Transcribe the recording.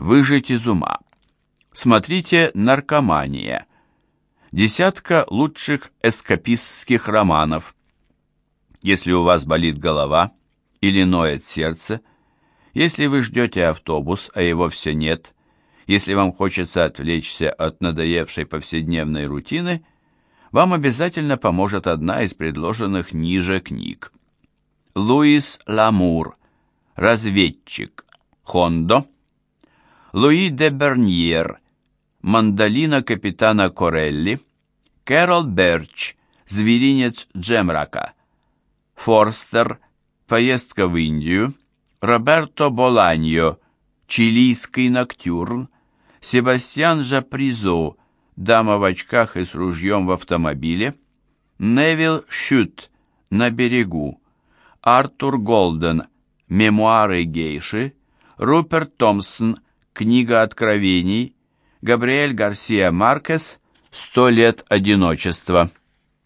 Выжить из ума. Смотрите «Наркомания». Десятка лучших эскапистских романов. Если у вас болит голова или ноет сердце, если вы ждете автобус, а его все нет, если вам хочется отвлечься от надоевшей повседневной рутины, вам обязательно поможет одна из предложенных ниже книг. Луис Ламур, разведчик, Хондо, Луи де Берньер, мандолина капитана Корелли, Кэрол Берч, зверинец Джемрака, Форстер, поездка в Индию, Роберто Боланьо, чилийский ноктюрн, Себастьян Жапризо, дама в очках и с ружьем в автомобиле, Невил Шют, на берегу, Артур Голден, мемуары гейши, Руперт Томпсон, книга откровений, Габриэль Гарсия Маркес, «Сто лет одиночества».